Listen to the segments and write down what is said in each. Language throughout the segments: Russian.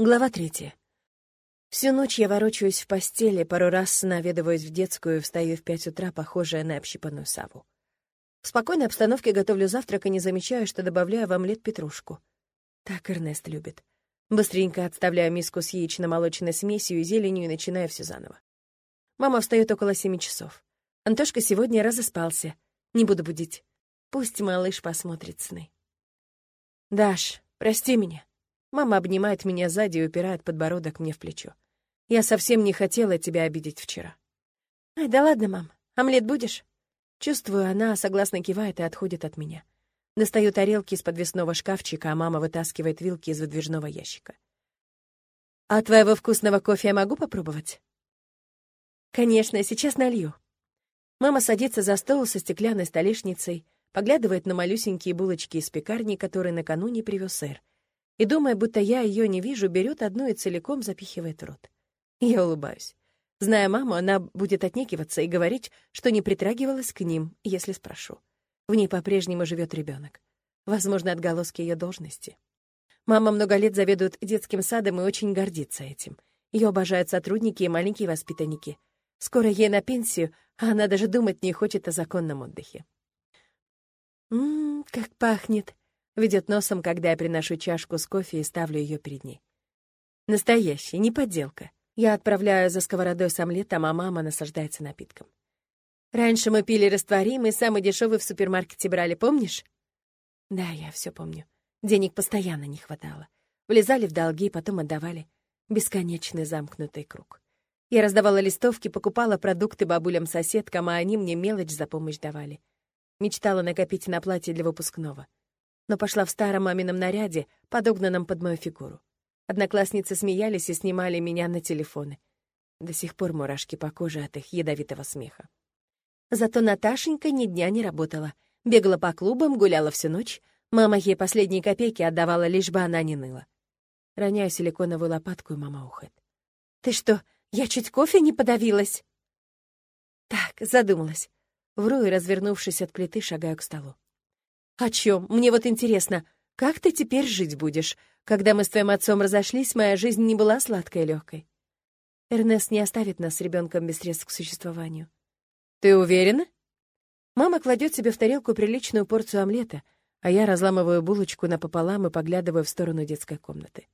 Глава третья. Всю ночь я ворочаюсь в постели, пару раз наведываюсь в детскую и встаю в пять утра, похожая на общипанную саву. В спокойной обстановке готовлю завтрак и не замечаю, что добавляю в омлет петрушку. Так Эрнест любит. Быстренько отставляю миску с яично-молочной смесью и зеленью и начинаю все заново. Мама встает около семи часов. Антошка сегодня разоспался. Не буду будить. Пусть малыш посмотрит сны. «Даш, прости меня». Мама обнимает меня сзади и упирает подбородок мне в плечо. «Я совсем не хотела тебя обидеть вчера». «Ай, да ладно, мам. Омлет будешь?» Чувствую, она согласно кивает и отходит от меня. Достаю тарелки из подвесного шкафчика, а мама вытаскивает вилки из выдвижного ящика. «А твоего вкусного кофе я могу попробовать?» «Конечно, сейчас налью». Мама садится за стол со стеклянной столешницей, поглядывает на малюсенькие булочки из пекарни, которые накануне привез сэр, и, думая, будто я ее не вижу, берет одну и целиком запихивает в рот. Я улыбаюсь. Зная маму, она будет отнекиваться и говорить, что не притрагивалась к ним, если спрошу. В ней по-прежнему живет ребенок. Возможно, отголоски ее должности. Мама много лет заведует детским садом и очень гордится этим. Ее обожают сотрудники и маленькие воспитанники. Скоро ей на пенсию, а она даже думать не хочет о законном отдыхе. «Ммм, как пахнет!» — ведет носом, когда я приношу чашку с кофе и ставлю ее перед ней. Настоящий, не подделка. Я отправляю за сковородой с омлетом, а мама наслаждается напитком. Раньше мы пили растворимый, самый дешевый в супермаркете брали, помнишь? Да, я все помню. Денег постоянно не хватало. Влезали в долги, потом отдавали. Бесконечный замкнутый круг. Я раздавала листовки, покупала продукты бабулям-соседкам, а они мне мелочь за помощь давали. Мечтала накопить на платье для выпускного. Но пошла в старом мамином наряде, подогнанном под мою фигуру. Одноклассницы смеялись и снимали меня на телефоны. До сих пор мурашки по коже от их ядовитого смеха. Зато Наташенька ни дня не работала. Бегала по клубам, гуляла всю ночь. Мама ей последние копейки отдавала, лишь бы она не ныла. Роняю силиконовую лопатку, и мама ухает. «Ты что, я чуть кофе не подавилась?» Так, задумалась. Вру и, развернувшись от плиты, шагаю к столу. «О чем? Мне вот интересно, как ты теперь жить будешь? Когда мы с твоим отцом разошлись, моя жизнь не была сладкой и легкой. Эрнест не оставит нас с ребенком без средств к существованию. «Ты уверена?» Мама кладет себе в тарелку приличную порцию омлета, а я разламываю булочку напополам и поглядываю в сторону детской комнаты.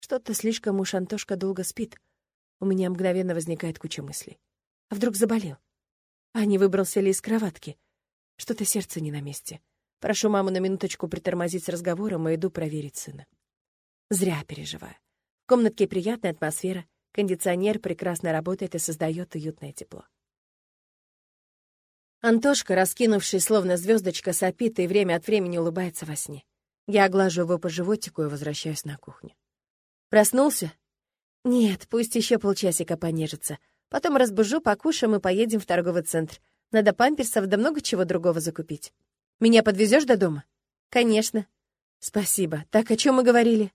Что-то слишком уж Антошка долго спит. У меня мгновенно возникает куча мыслей. А вдруг заболел? А не выбрался ли из кроватки? Что-то сердце не на месте. Прошу маму на минуточку притормозить с разговором и иду проверить сына. Зря переживаю. В комнатке приятная атмосфера, кондиционер прекрасно работает и создает уютное тепло. Антошка, раскинувший словно звездочка, сопит и время от времени улыбается во сне. Я оглажу его по животику и возвращаюсь на кухню. Проснулся? Нет, пусть еще полчасика понежится. Потом разбужу, покушаем и поедем в торговый центр. Надо памперсов да много чего другого закупить. Меня подвезешь до дома? Конечно. Спасибо. Так, о чем мы говорили?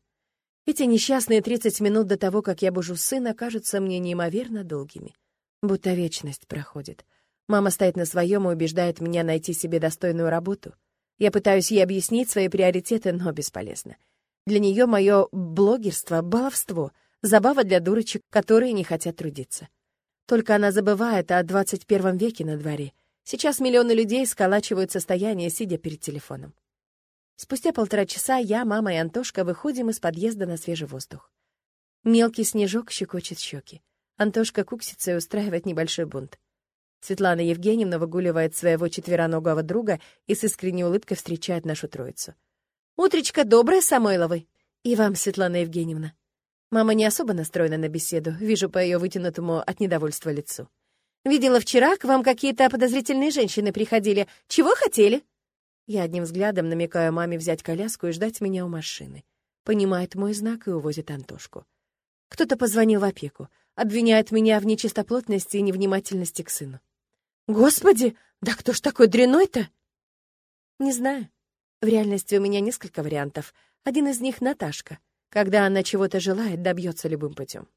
Эти несчастные 30 минут до того, как я бужу сына, кажутся мне неимоверно долгими. Будто вечность проходит. Мама стоит на своем и убеждает меня найти себе достойную работу. Я пытаюсь ей объяснить свои приоритеты, но бесполезно. Для нее мое блогерство — баловство, забава для дурочек, которые не хотят трудиться. Только она забывает о 21 веке на дворе. Сейчас миллионы людей сколачивают состояние, сидя перед телефоном. Спустя полтора часа я, мама и Антошка выходим из подъезда на свежий воздух. Мелкий снежок щекочет щеки. Антошка куксится и устраивает небольшой бунт. Светлана Евгеньевна выгуливает своего четвероногого друга и с искренней улыбкой встречает нашу троицу. «Утречка добрая, Самойловы!» «И вам, Светлана Евгеньевна». Мама не особо настроена на беседу, вижу по ее вытянутому от недовольства лицу. «Видела вчера, к вам какие-то подозрительные женщины приходили. Чего хотели?» Я одним взглядом намекаю маме взять коляску и ждать меня у машины. Понимает мой знак и увозит Антошку. Кто-то позвонил в опеку, обвиняет меня в нечистоплотности и невнимательности к сыну. Господи, да кто ж такой дряной-то? Не знаю. В реальности у меня несколько вариантов. Один из них — Наташка. Когда она чего-то желает, добьется любым путем.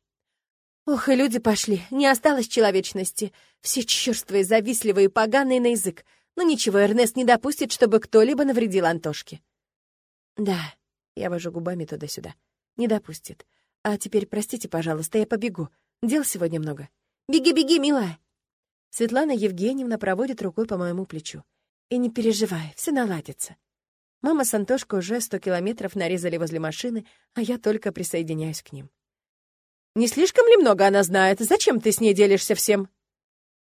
Ох, и люди пошли, не осталось человечности. Все черствые, завистливые, поганые на язык. Но ничего, Эрнест не допустит, чтобы кто-либо навредил Антошке. Да, я вожу губами туда-сюда. Не допустит. А теперь простите, пожалуйста, я побегу. Дел сегодня много. Беги, беги, милая!» Светлана Евгеньевна проводит рукой по моему плечу. «И не переживай, все наладится». Мама с Антошкой уже сто километров нарезали возле машины, а я только присоединяюсь к ним. «Не слишком ли много она знает? Зачем ты с ней делишься всем?»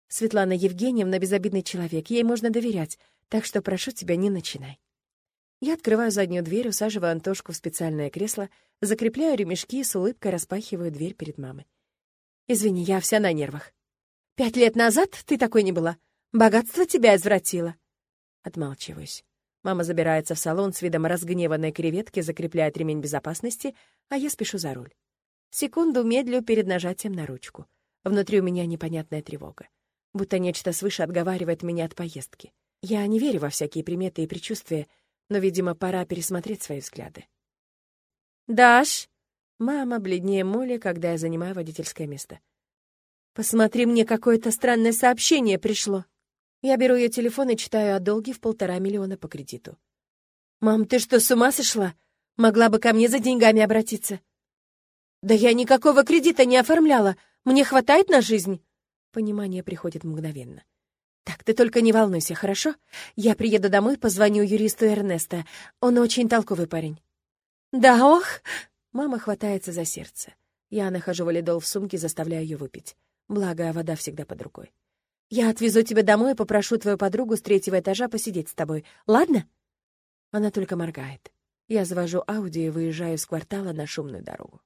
Светлана Евгеньевна — безобидный человек, ей можно доверять, так что прошу тебя, не начинай. Я открываю заднюю дверь, усаживаю Антошку в специальное кресло, закрепляю ремешки и с улыбкой распахиваю дверь перед мамой. «Извини, я вся на нервах. Пять лет назад ты такой не была. Богатство тебя извратило». Отмалчиваюсь. Мама забирается в салон с видом разгневанной креветки, закрепляет ремень безопасности, а я спешу за руль. Секунду медлю перед нажатием на ручку. Внутри у меня непонятная тревога. Будто нечто свыше отговаривает меня от поездки. Я не верю во всякие приметы и предчувствия, но, видимо, пора пересмотреть свои взгляды. «Даш!» Мама бледнее моли, когда я занимаю водительское место. «Посмотри, мне какое-то странное сообщение пришло». Я беру ее телефон и читаю о долге в полтора миллиона по кредиту. «Мам, ты что, с ума сошла? Могла бы ко мне за деньгами обратиться». «Да я никакого кредита не оформляла. Мне хватает на жизнь?» Понимание приходит мгновенно. «Так, ты только не волнуйся, хорошо? Я приеду домой, позвоню юристу Эрнеста. Он очень толковый парень». «Да, ох!» Мама хватается за сердце. Я нахожу валидол в сумке, заставляю ее выпить. Благо, вода всегда под рукой. Я отвезу тебя домой и попрошу твою подругу с третьего этажа посидеть с тобой. Ладно?» Она только моргает. Я завожу Ауди и выезжаю с квартала на шумную дорогу.